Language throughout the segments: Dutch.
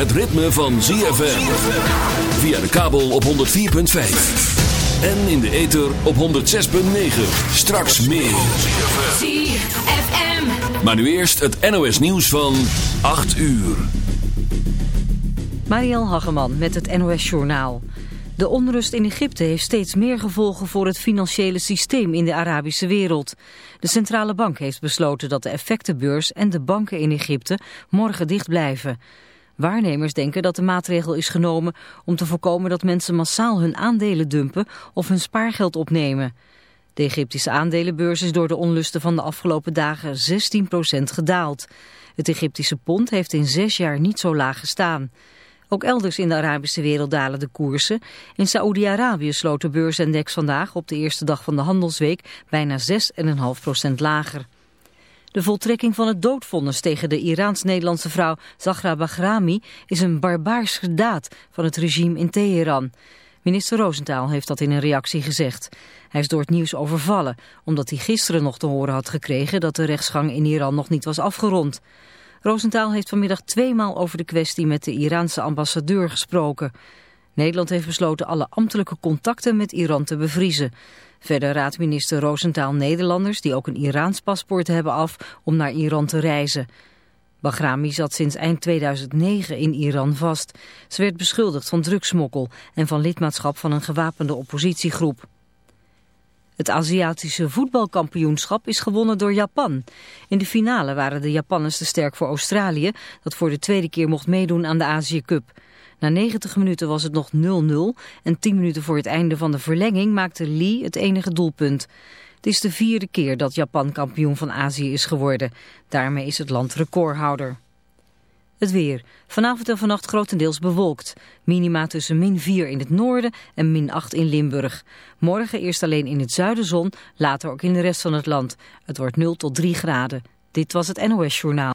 het ritme van ZFM. Via de kabel op 104.5. En in de ether op 106.9. Straks meer. ZFM. Maar nu eerst het NOS nieuws van 8 uur. Marielle Hageman met het NOS Journaal. De onrust in Egypte heeft steeds meer gevolgen voor het financiële systeem in de Arabische wereld. De centrale bank heeft besloten dat de effectenbeurs en de banken in Egypte morgen dicht blijven. Waarnemers denken dat de maatregel is genomen om te voorkomen dat mensen massaal hun aandelen dumpen of hun spaargeld opnemen. De Egyptische aandelenbeurs is door de onlusten van de afgelopen dagen 16% gedaald. Het Egyptische pond heeft in zes jaar niet zo laag gestaan. Ook elders in de Arabische wereld dalen de koersen. In Saoedi-Arabië sloot de beursindex vandaag op de eerste dag van de handelsweek bijna 6,5% lager. De voltrekking van het doodvonnis tegen de Iraans-Nederlandse vrouw Zahra Bahrami is een barbaarsche daad van het regime in Teheran. Minister Roosentaal heeft dat in een reactie gezegd. Hij is door het nieuws overvallen, omdat hij gisteren nog te horen had gekregen dat de rechtsgang in Iran nog niet was afgerond. Roosentaal heeft vanmiddag tweemaal over de kwestie met de Iraanse ambassadeur gesproken. Nederland heeft besloten alle ambtelijke contacten met Iran te bevriezen. Verder raadt minister Roosentaal Nederlanders die ook een Iraans paspoort hebben af om naar Iran te reizen. Bahrami zat sinds eind 2009 in Iran vast. Ze werd beschuldigd van drugsmokkel en van lidmaatschap van een gewapende oppositiegroep. Het Aziatische voetbalkampioenschap is gewonnen door Japan. In de finale waren de Japanners te sterk voor Australië, dat voor de tweede keer mocht meedoen aan de Azië Cup. Na 90 minuten was het nog 0-0 en 10 minuten voor het einde van de verlenging maakte Lee het enige doelpunt. Het is de vierde keer dat Japan kampioen van Azië is geworden. Daarmee is het land recordhouder. Het weer. Vanavond en vannacht grotendeels bewolkt. Minima tussen min 4 in het noorden en min 8 in Limburg. Morgen eerst alleen in het zuiden zon, later ook in de rest van het land. Het wordt 0 tot 3 graden. Dit was het NOS Journaal.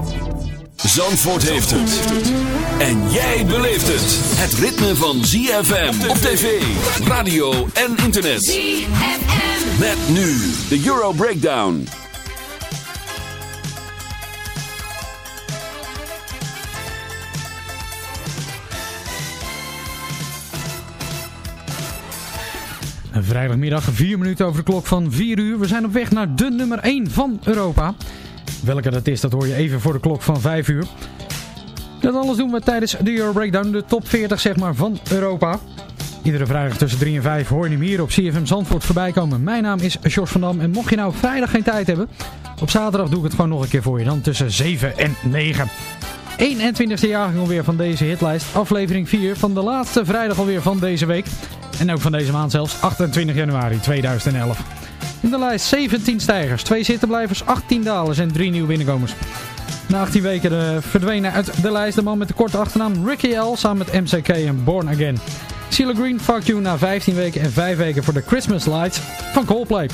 Zandvoort heeft het. En jij beleeft het. Het ritme van ZFM op tv, radio en internet. ZFM. Met nu de Euro Breakdown. Vrijdagmiddag, vier minuten over de klok van 4 uur. We zijn op weg naar de nummer 1 van Europa. Welke dat is, dat hoor je even voor de klok van 5 uur. Dat alles doen we tijdens de Euro Breakdown, de top 40 zeg maar, van Europa. Iedere vrijdag tussen 3 en 5 hoor je hem hier op CFM Zandvoort voorbij komen. Mijn naam is Jos van Dam en mocht je nou vrijdag geen tijd hebben... op zaterdag doe ik het gewoon nog een keer voor je, dan tussen 7 en 9. 21e jaargang alweer van deze hitlijst. Aflevering 4 van de laatste vrijdag alweer van deze week. En ook van deze maand zelfs, 28 januari 2011. In de lijst 17 stijgers, 2 zittenblijvers, 18 dalers en 3 nieuwe binnenkomers. Na 18 weken uh, verdwenen uit de lijst de man met de korte achternaam Ricky L. samen met MCK en Born Again. CeeLo Green, Fuck You na 15 weken en 5 weken voor de Christmas Lights van Coldplay.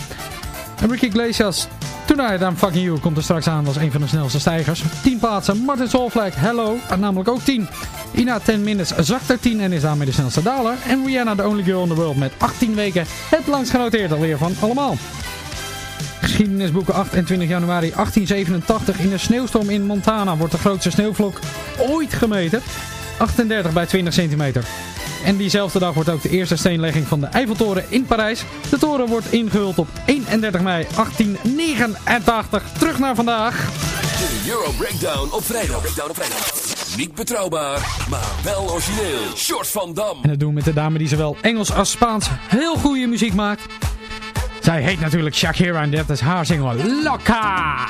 Ricky Iglesias, Tonight I'm Fucking You, komt er straks aan als een van de snelste stijgers. 10 plaatsen, Martin Solveig, Hello, namelijk ook 10. Ina 10 Minutes zakt er 10 en is daarmee de snelste daler. En Rihanna, the only girl in the world, met 18 weken het langst genoteerd alweer van allemaal. Geschiedenisboeken 28 januari 1887 in een sneeuwstorm in Montana wordt de grootste sneeuwvlok ooit gemeten. 38 bij 20 centimeter. En diezelfde dag wordt ook de eerste steenlegging van de Eiffeltoren in Parijs. De toren wordt ingehuld op 31 mei 1889. Terug naar vandaag. De Euro Breakdown op vrijdag. Breakdown op vrijdag. Niet betrouwbaar, maar wel origineel. Short van Dam. En dat doen we met de dame die zowel Engels als Spaans heel goede muziek maakt. Zij heet natuurlijk Shakira en dat is haar single Loca.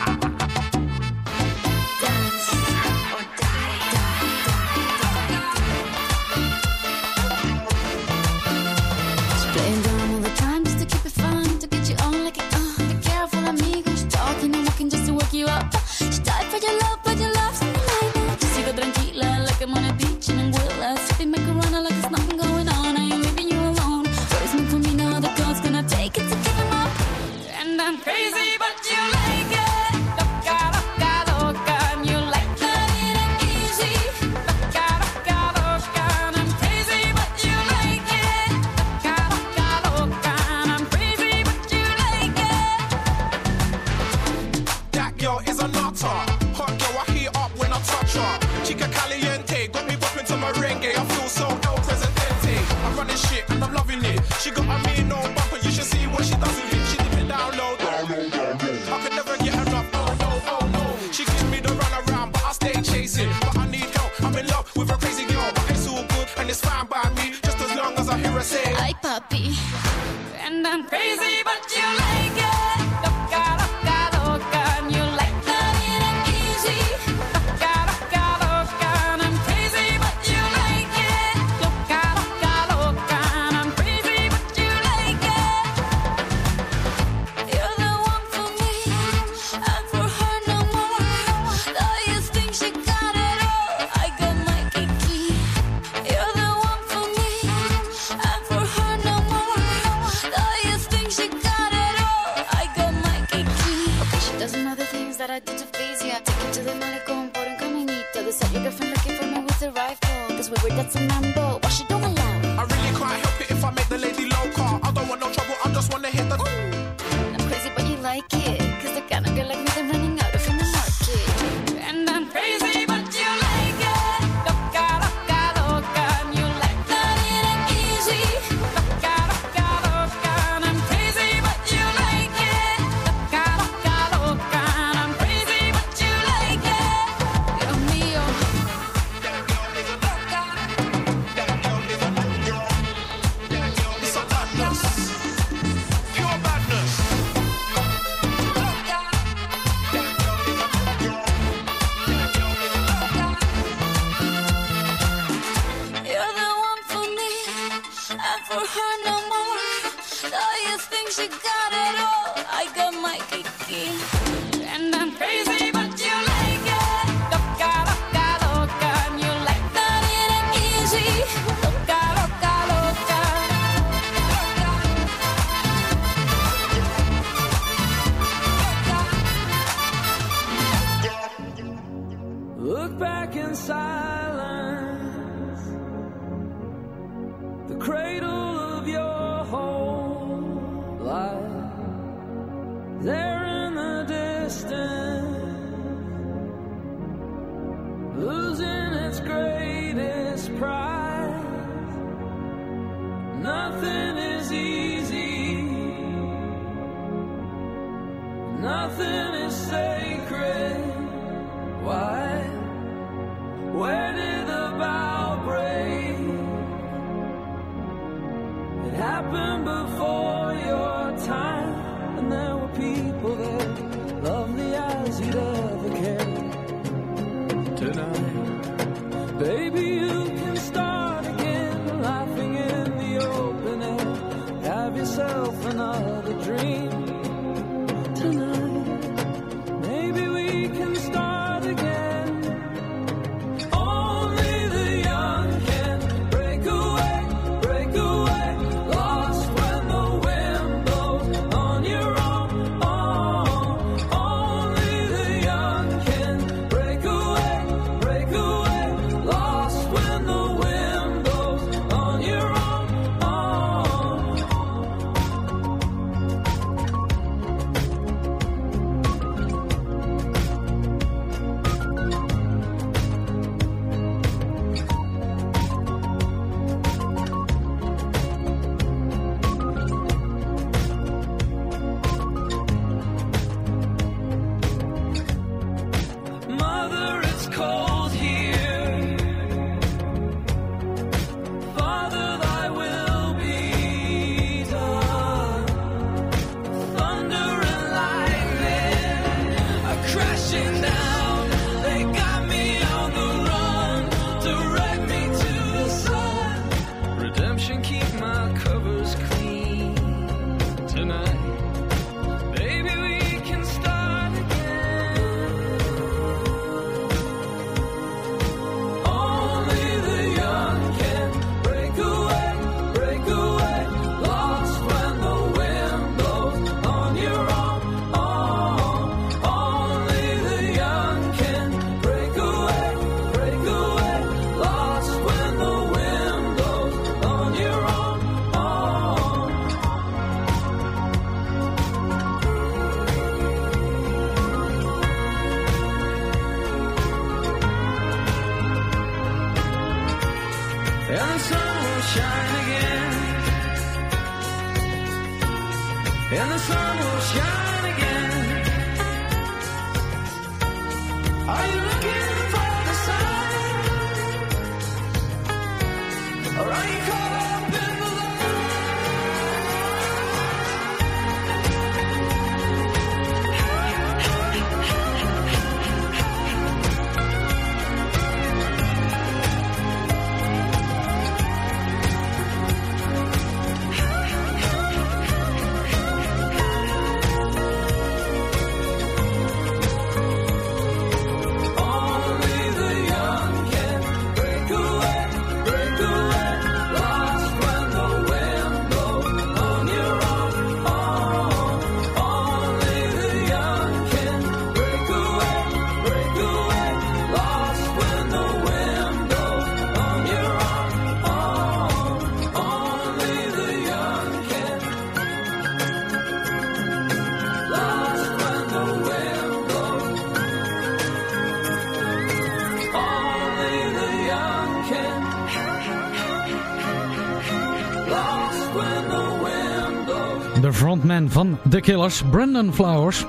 The Killers, Brandon Flowers,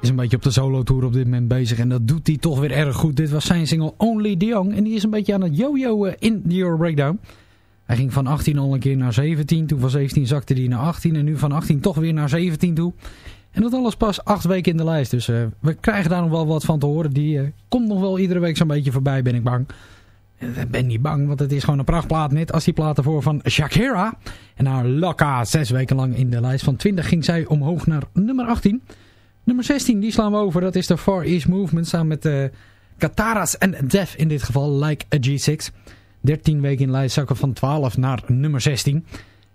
is een beetje op de solo-tour op dit moment bezig. En dat doet hij toch weer erg goed. Dit was zijn single Only the Young. En die is een beetje aan het yo-yoen in de Euro Breakdown. Hij ging van 18 al een keer naar 17. Toen van 17 zakte hij naar 18. En nu van 18 toch weer naar 17 toe. En dat alles pas 8 weken in de lijst. Dus eh, we krijgen daar nog wel wat van te horen. Die eh, komt nog wel iedere week zo'n beetje voorbij, ben ik bang. Eh, ben niet bang, want het is gewoon een prachtplaat. Net als die plaat ervoor van Shakira. En haar Laka, zes weken lang in de lijst. Van 20 ging zij omhoog naar nummer 18. Nummer 16, die slaan we over. Dat is de Far East Movement samen met uh, Kataras en Def in dit geval. Like a G6. 13 weken in de lijst zakken van 12 naar nummer 16.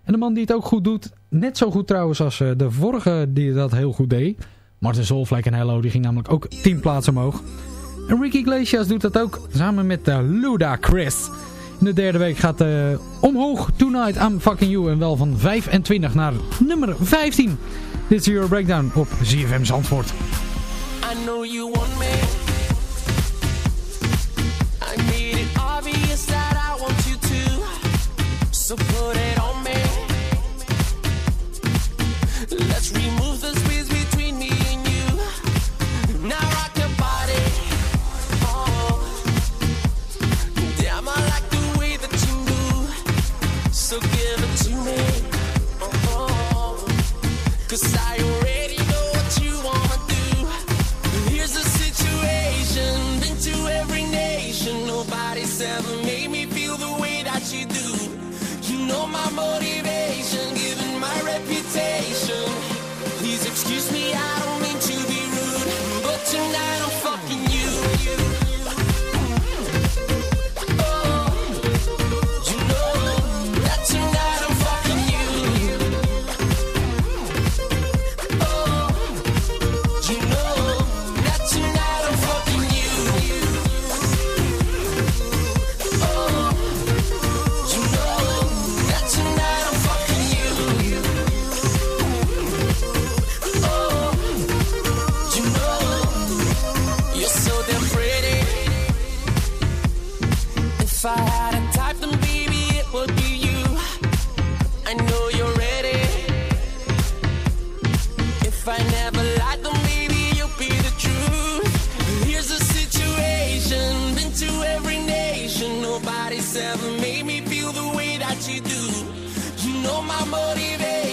En de man die het ook goed doet. Net zo goed trouwens als uh, de vorige die dat heel goed deed. Martin Solvlek en Hello, die ging namelijk ook 10 plaatsen omhoog. Ricky Iglesias doet dat ook samen met uh, Luda Chris. In de derde week gaat uh, omhoog Tonight I'm Fucking You. En wel van 25 naar nummer 15. Dit is Your Breakdown op ZFM Zandvoort. I know you want me. I made it obvious that I want you to. So it know know my motivation,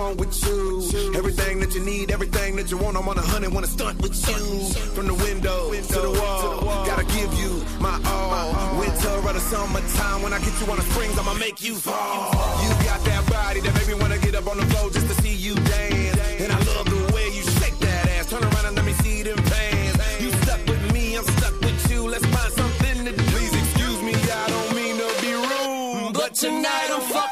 want with you. Everything that you need, everything that you want. I'm on a hundred, wanna stunt with you. From the window to the wall, gotta give you my all. Winter or the summertime, when I get you on the springs, I'ma make you fall. You got that body that make me wanna get up on the floor just to see you dance. And I love the way you shake that ass. Turn around and let me see them pants. You stuck with me, I'm stuck with you. Let's find something to do. Please excuse me, I don't mean to be rude, but tonight I'm fucking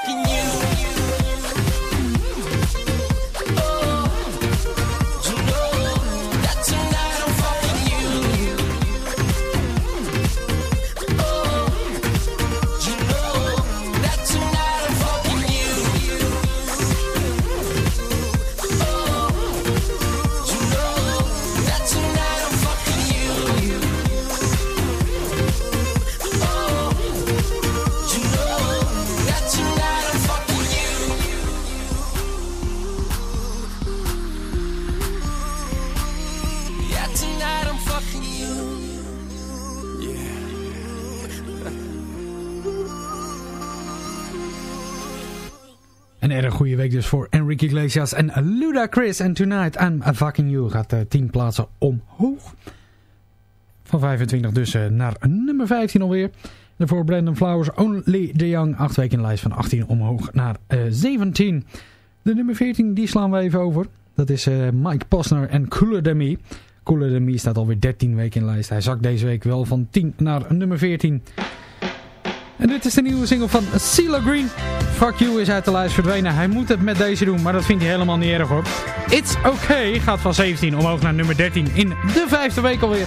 Een erg goede week dus voor Enrique Iglesias en Ludacris. En Tonight I'm a Fucking You gaat eh, 10 plaatsen omhoog. Van 25 dus eh, naar nummer 15 alweer. En voor Brandon Flowers Only the Young. 8 weken in de lijst van 18 omhoog naar eh, 17. De nummer 14 die slaan we even over. Dat is eh, Mike Posner en Cooler Than Me. Cooler Than Me staat alweer 13 weken in de lijst. Hij zakt deze week wel van 10 naar nummer 14. En dit is de nieuwe single van CeeLo Green. Fuck You is uit de lijst verdwenen. Hij moet het met deze doen, maar dat vindt hij helemaal niet erg hoor. It's Okay gaat van 17 omhoog naar nummer 13 in de vijfde week alweer.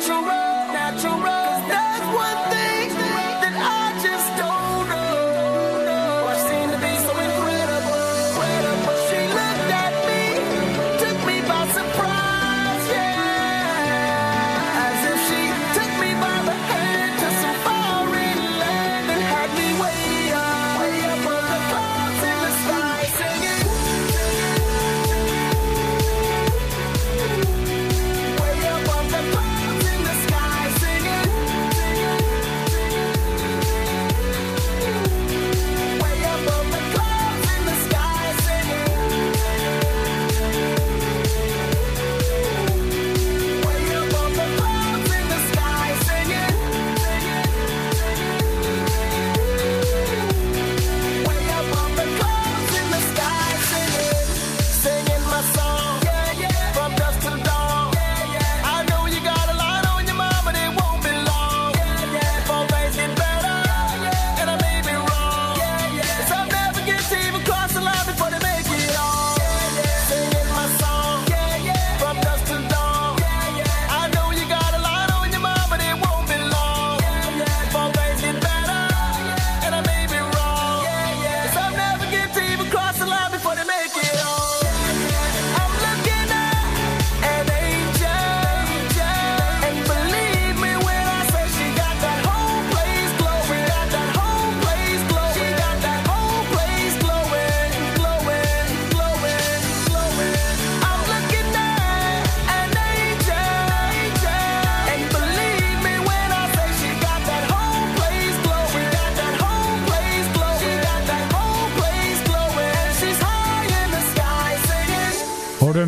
so unnatural,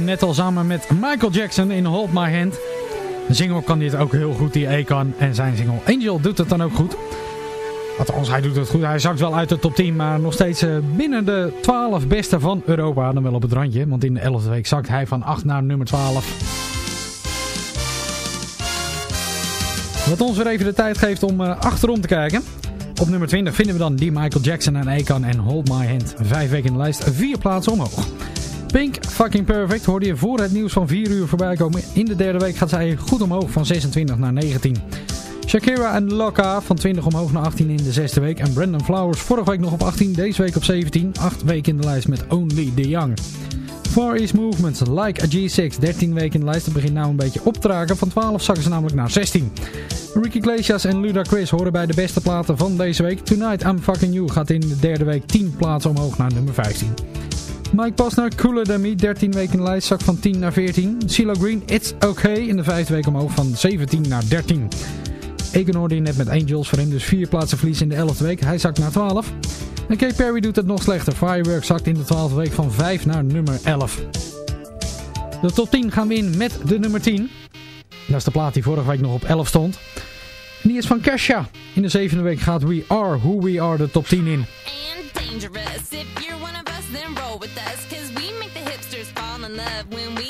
net al samen met Michael Jackson in Hold My Hand. De single kan dit ook heel goed, die Akon. En zijn single Angel doet het dan ook goed. Althans, hij doet het goed. Hij zakt wel uit de top 10, maar nog steeds eh, binnen de 12 beste van Europa. Dan wel op het randje, want in de 11e week zakt hij van 8 naar nummer 12. Wat ons weer even de tijd geeft om eh, achterom te kijken. Op nummer 20 vinden we dan die Michael Jackson en Akon en Hold My Hand. Vijf weken in de lijst, vier plaatsen omhoog. Pink Fucking Perfect hoorde je voor het nieuws van 4 uur voorbij komen. In de derde week gaat zij goed omhoog van 26 naar 19. Shakira en Loka van 20 omhoog naar 18 in de zesde week. En Brandon Flowers vorige week nog op 18, deze week op 17. 8 weken in de lijst met Only the Young. Far East Movements, Like a G6, 13 weken in de lijst. Dat begint nou een beetje op te raken. Van 12 zakken ze namelijk naar 16. Ricky Iglesias en Ludacris horen bij de beste platen van deze week. Tonight I'm Fucking You gaat in de derde week 10 plaatsen omhoog naar nummer 15. Mike Pasner, Cooler Than Me, 13 weken in de lijst, zak van 10 naar 14. CeeLo Green, It's Okay, in de vijfde week omhoog van 17 naar 13. Egan hoorde net met Angels, voor dus 4 plaatsen verlies in de 11e week. Hij zakt naar 12. En Kay Perry doet het nog slechter. Fireworks zakt in de 12e week van 5 naar nummer 11. De top 10 gaan we in met de nummer 10. Dat is de plaat die vorige week nog op 11 stond. En die is van Kesha. In de zevende week gaat We Are Who We Are de top 10 in. and dangerous. If you're one of then roll with us. Cause we make the hipsters fall in love when we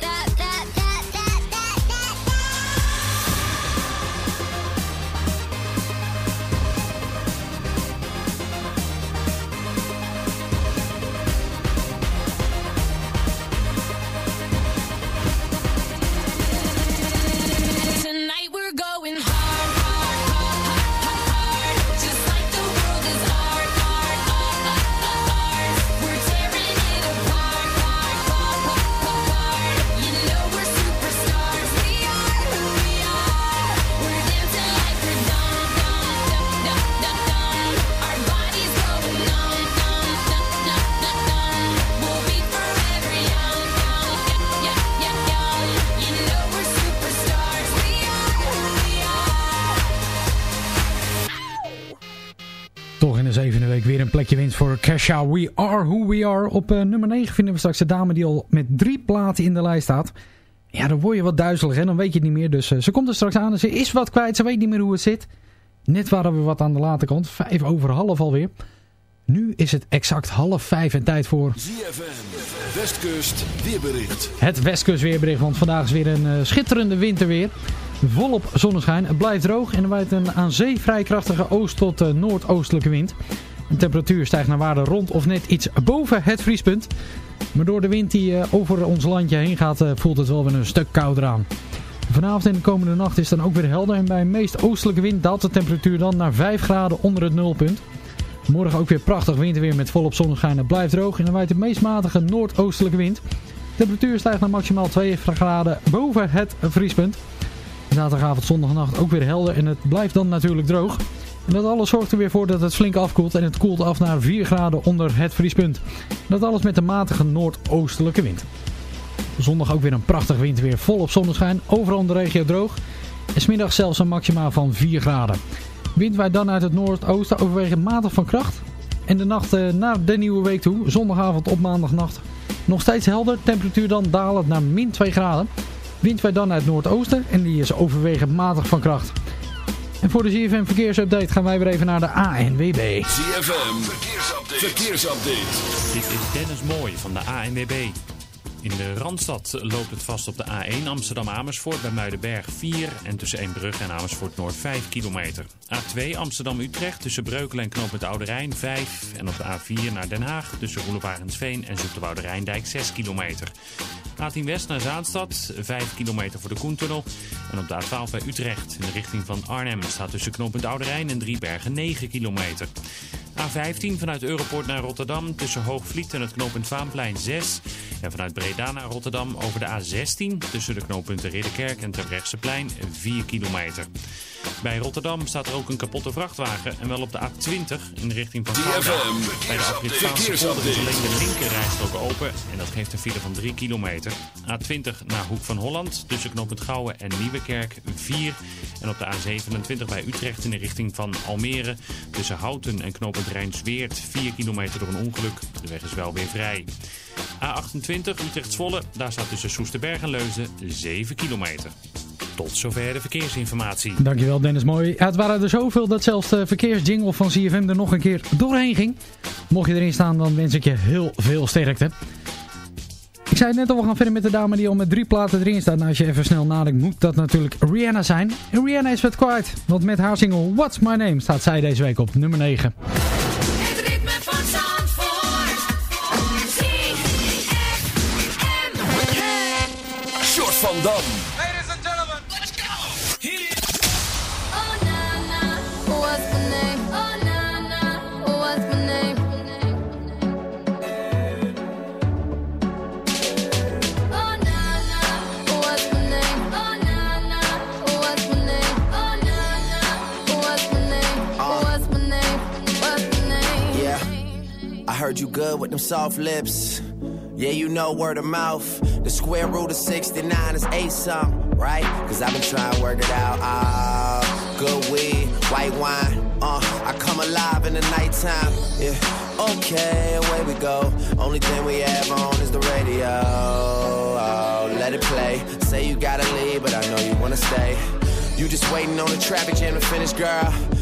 weer een plekje winst voor Kesha. We are who we are. Op eh, nummer 9 vinden we straks de dame die al met drie platen in de lijst staat. Ja, dan word je wat duizelig en dan weet je het niet meer. Dus eh, ze komt er straks aan en ze is wat kwijt. Ze weet niet meer hoe het zit. Net waren we wat aan de late kant. Vijf over half alweer. Nu is het exact half vijf en tijd voor ZFM, Westkust, weerbericht. het Westkust weerbericht. Want vandaag is weer een eh, schitterende winterweer. Volop zonneschijn. Het blijft droog en er waait een aan zee vrij krachtige oost- tot noordoostelijke wind. De temperatuur stijgt naar waarde rond of net iets boven het vriespunt. Maar door de wind die eh, over ons landje heen gaat, eh, voelt het wel weer een stuk kouder aan. Vanavond en de komende nacht is het dan ook weer helder en bij een meest oostelijke wind daalt de temperatuur dan naar 5 graden onder het nulpunt. Morgen ook weer prachtig winterweer met volop zonneschijn. Het blijft droog en er waait de meest matige noordoostelijke wind. De temperatuur stijgt naar maximaal 2 graden boven het vriespunt. Zaterdagavond, zondagnacht ook weer helder en het blijft dan natuurlijk droog. Dat alles zorgt er weer voor dat het flink afkoelt en het koelt af naar 4 graden onder het vriespunt. Dat alles met een matige noordoostelijke wind. Zondag ook weer een prachtig winterweer, volop zonneschijn, overal in de regio droog. En smiddag zelfs een maxima van 4 graden. Wind waait dan uit het noordoosten overwegend matig van kracht. En de nacht eh, naar de nieuwe week toe, zondagavond op maandagnacht, nog steeds helder. Temperatuur dan dalend naar min 2 graden. Wind waait dan uit het noordoosten en die is overwegend matig van kracht. En voor de ZFM verkeersupdate gaan wij weer even naar de ANWB. ZFM, verkeersupdate. verkeersupdate. Dit is Dennis Mooij van de ANWB. In de Randstad loopt het vast op de A1 Amsterdam-Amersfoort bij Muidenberg 4 en tussen Eembrug en Amersfoort-Noord 5 kilometer. A2 Amsterdam-Utrecht tussen Breukelen en Knooppunt Oude Rijn 5 en op de A4 naar Den Haag tussen Roelevarensveen en Zoeterwoude Rijndijk 6 kilometer. A10 West naar Zaanstad 5 kilometer voor de Koentunnel en op de A12 bij Utrecht in de richting van Arnhem staat tussen Knooppunt Oude Rijn en Driebergen 9 kilometer. A15 vanuit Europoort naar Rotterdam tussen Hoogvliet en het knooppunt Vaanplein 6. En vanuit Breda naar Rotterdam over de A16 tussen de knooppunten Ridderkerk en Terbrechtseplein 4 kilometer. Bij Rotterdam staat er ook een kapotte vrachtwagen en wel op de A20 in de richting van Gouda. Bij de afrit Spaanse polder is alleen de linkerrijstrook open en dat geeft een file van 3 kilometer. A20 naar Hoek van Holland tussen knooppunt Gouwen en Nieuwekerk 4. En op de A27 bij Utrecht in de richting van Almere tussen Houten en knooppunt Rijnsweert 4 kilometer door een ongeluk. De weg is wel weer vrij. A28 Utrecht-Zwolle, daar staat tussen Soesterberg en Leuzen 7 kilometer. Tot zover de verkeersinformatie. Dankjewel Dennis, mooi. Het waren er zoveel dat zelfs de verkeersjingle van CFM er nog een keer doorheen ging. Mocht je erin staan, dan wens ik je heel veel sterkte. Ik zei net al, we gaan verder met de dame die al met drie platen erin staat. Nou, als je even snel nadenkt, moet dat natuurlijk Rihanna zijn. En Rihanna is wat kwijt, want met haar single What's My Name staat zij deze week op nummer 9. Heard you good with them soft lips. Yeah, you know word of mouth. The square root of 69 is eight something, right? Cause I've been trying to work it out. Ah, good weed, white wine. Uh, I come alive in the nighttime. Yeah, okay, away we go. Only thing we have on is the radio. Oh, let it play. Say you gotta leave, but I know you wanna stay. You just waiting on the traffic jam to finish, girl.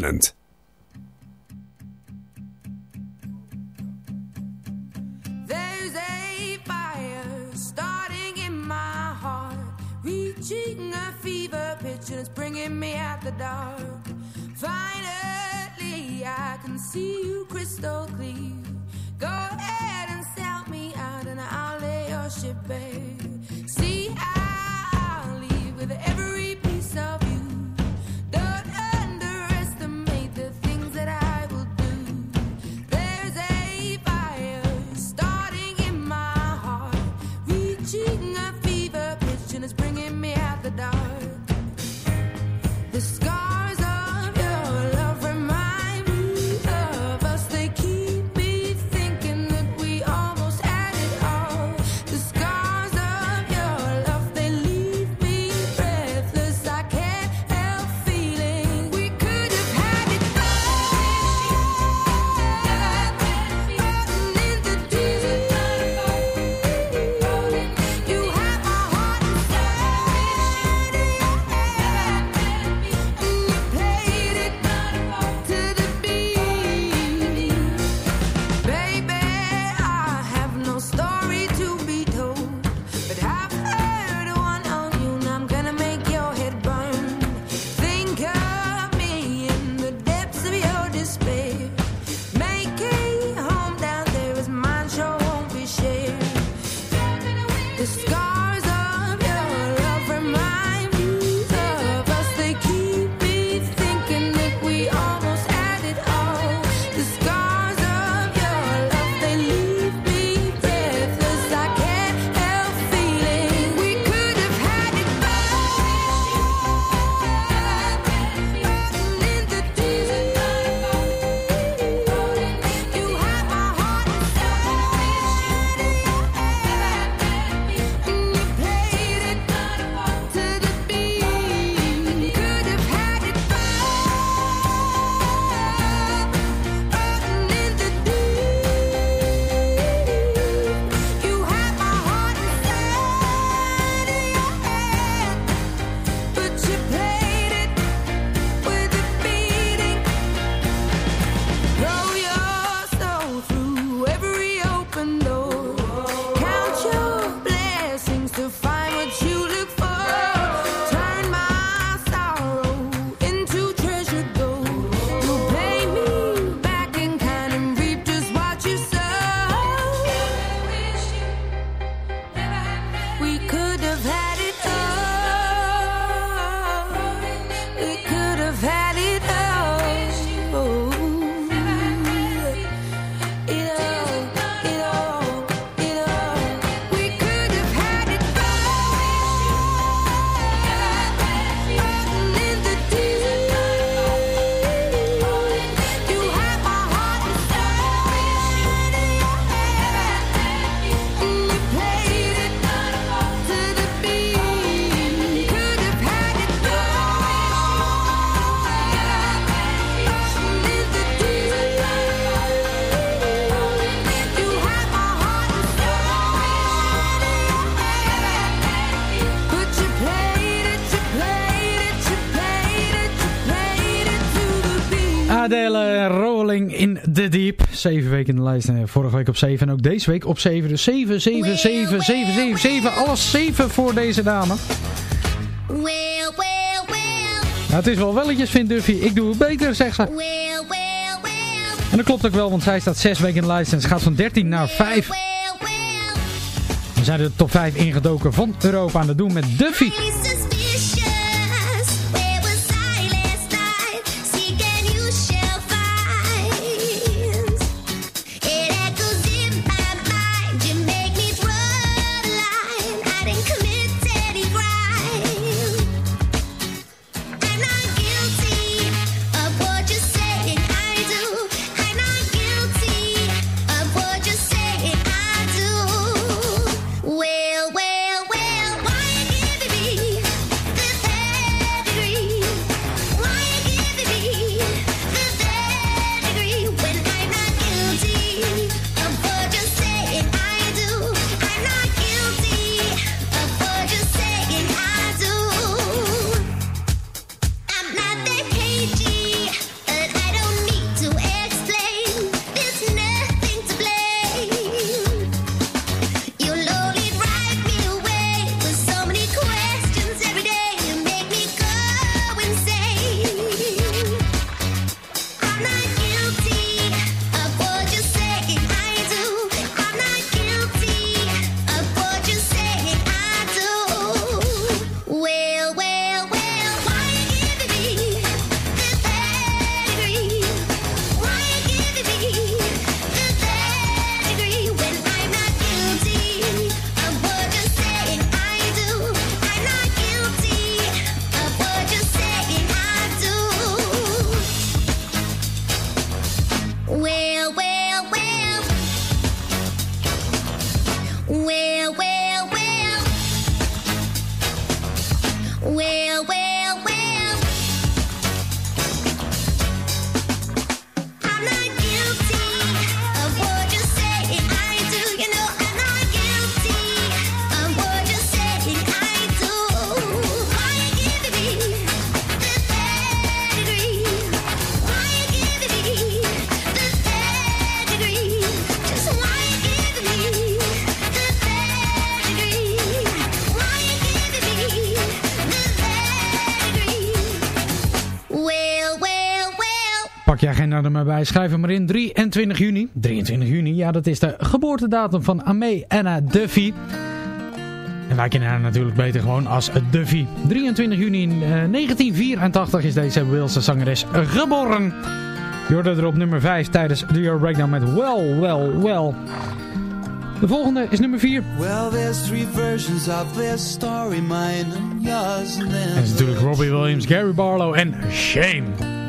continent. week in de lijst. En vorige week op 7 en ook deze week op 7. Dus 7, 7, 7, 7, 7, 7. Alles 7 voor deze dame. Nou, het is wel welletjes, vindt Duffy. Ik doe het beter, zegt ze. En dat klopt ook wel, want zij staat 6 weken in de lijst. En ze gaat van 13 naar 5. We zijn de top 5 ingedoken van Europa aan het doen met Duffy. Zijn er maar bij. Schrijf hem maar in. 23 juni. 23 juni, ja dat is de geboortedatum van Amé Anna Duffy. En wij kennen haar natuurlijk beter gewoon als Duffy. 23 juni in, eh, 1984 is deze Walese zangeres geboren. Je hoorde er op nummer 5 tijdens de Euro Breakdown met Well, Well, Well. De volgende is nummer 4. Well, there's three versions of this story, mine and yours, and then En is natuurlijk Robbie Williams, Gary Barlow en Shame.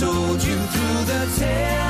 I told you through the television.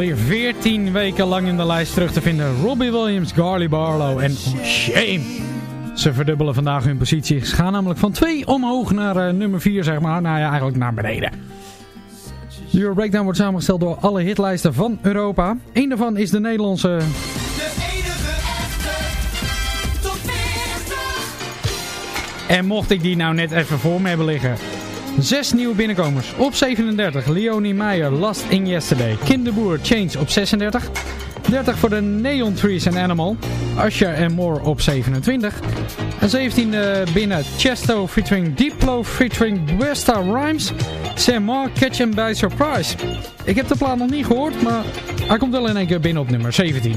Alweer 14 weken lang in de lijst terug te vinden. Robbie Williams, Garly Barlow en Shame. Ze verdubbelen vandaag hun positie. Ze gaan namelijk van 2 omhoog naar eh, nummer 4, zeg maar. Nou ja, eigenlijk naar beneden. De Euro Breakdown wordt samengesteld door alle hitlijsten van Europa. Eén daarvan is de Nederlandse... De enige echte top 40. En mocht ik die nou net even voor me hebben liggen. Zes nieuwe binnenkomers. Op 37, Leonie Meijer, Last in Yesterday. Kinderboer, Change op 36. 30 voor de Neon Trees and Animal. Usher en More op 27. En 17 eh, binnen Chesto featuring Diplo featuring Westa Rhymes. Sam Moore, Catch Him By Surprise. Ik heb de plaat nog niet gehoord, maar hij komt wel in één keer binnen op nummer 17.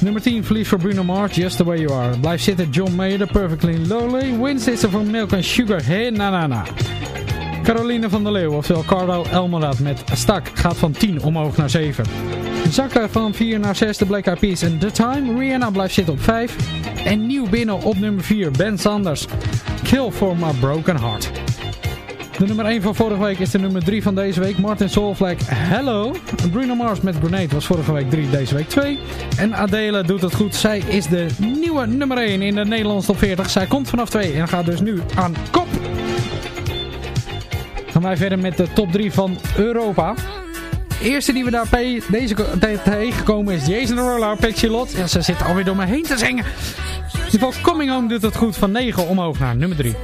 Nummer 10 verlies voor Bruno Mars, Just The Way You Are. Blijf zitten John Mayer, Perfectly Lonely. Is er van Milk and Sugar, Hey Na Na Na. Caroline van der Leeuw, oftewel Carlo Elmerad met Stak, gaat van 10 omhoog naar 7. Zakken van 4 naar 6, de Black Eyed Peas en The Time. Rihanna blijft zitten op 5. En nieuw binnen op nummer 4, Ben Sanders. Kill for my broken heart. De nummer 1 van vorige week is de nummer 3 van deze week. Martin Solveig, Hello. Bruno Mars met Grenade was vorige week 3, deze week 2. En Adele doet het goed. Zij is de nieuwe nummer 1 in de Nederlandse top 40. Zij komt vanaf 2 en gaat dus nu aan kop gaan wij verder met de top 3 van Europa. De eerste die we daar deze tegengekomen is Jason Roller, Pixie Lot. Ja, ze zit alweer door me heen te zingen. In ieder Coming Home doet het goed van 9 omhoog naar nummer 3.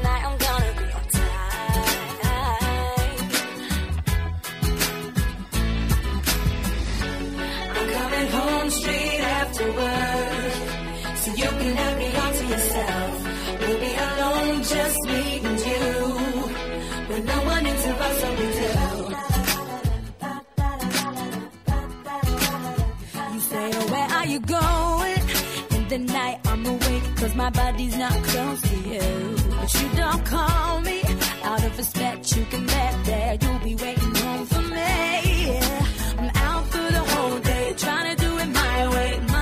Cause my body's not close to you. But you don't call me out of respect. You can bet that you'll be waiting home for me. Yeah. I'm out for the whole day trying to do it my way.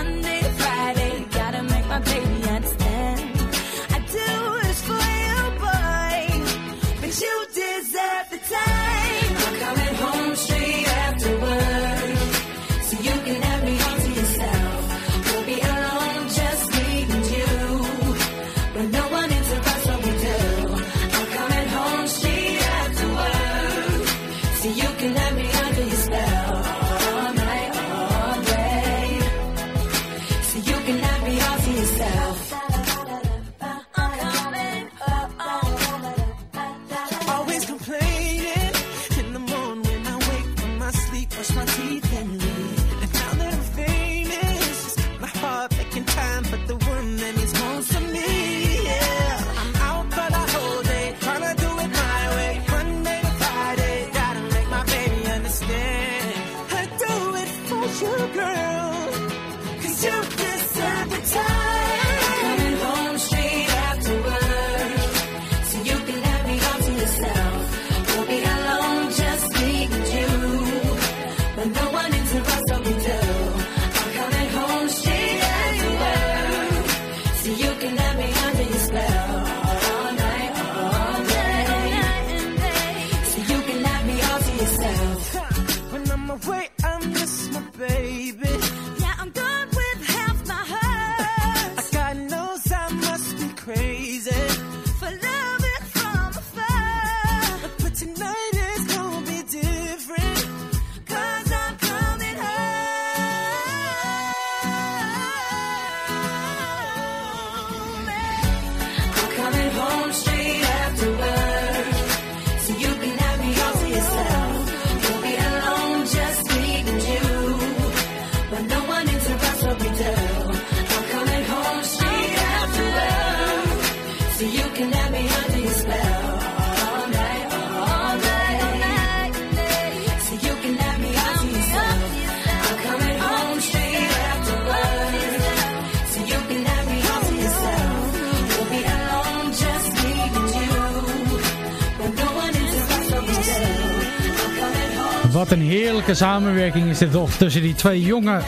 Wat een heerlijke samenwerking is dit toch tussen die twee jonge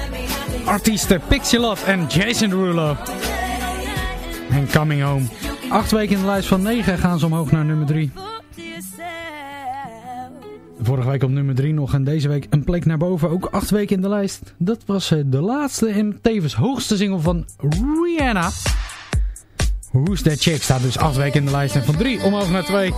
artiesten Pixie Love en Jason Rulo. En Coming Home. Acht weken in de lijst van 9 gaan ze omhoog naar nummer 3. Vorige week op nummer 3 nog en deze week een plek naar boven. Ook acht weken in de lijst. Dat was eh, de laatste en tevens hoogste single van Rihanna. Who's That Chick staat dus acht weken in de lijst en van drie omhoog naar twee.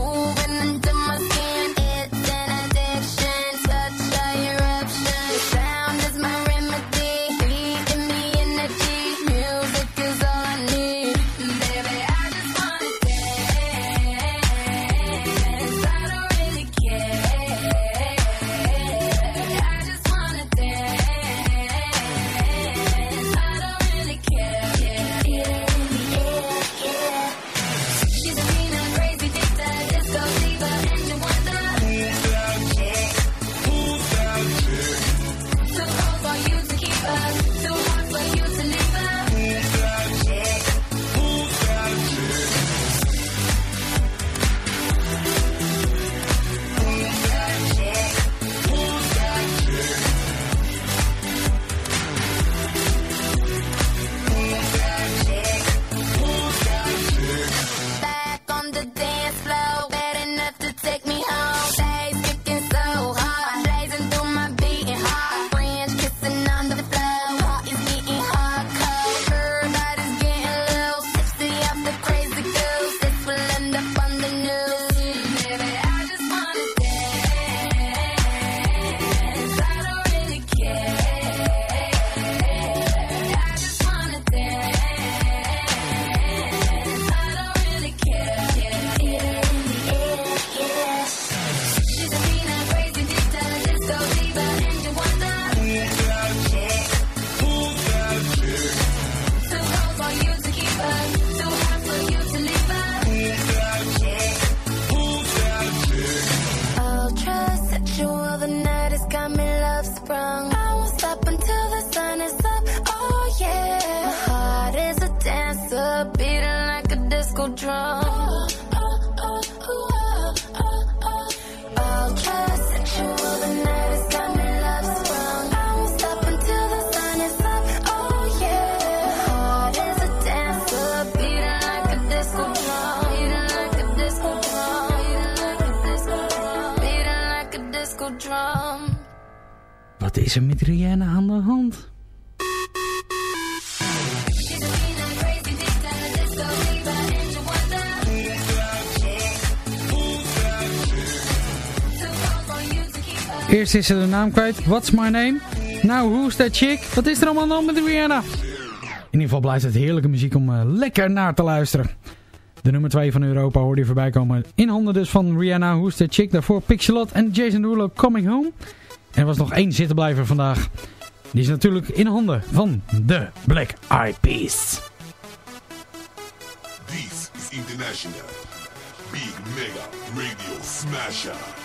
is ze de naam kwijt. What's my name? Nou, who's that chick? Wat is er allemaal dan met Rihanna? In ieder geval blijft het heerlijke muziek om eh, lekker naar te luisteren. De nummer 2 van Europa hoorde je voorbij komen. In handen dus van Rihanna, Who's That Chick. Daarvoor Pixelot en Jason Derulo, Coming Home. En er was nog één zittenblijver vandaag. Die is natuurlijk in handen van de Black Eyed Peas. This is International. Big Mega Radio Smasher.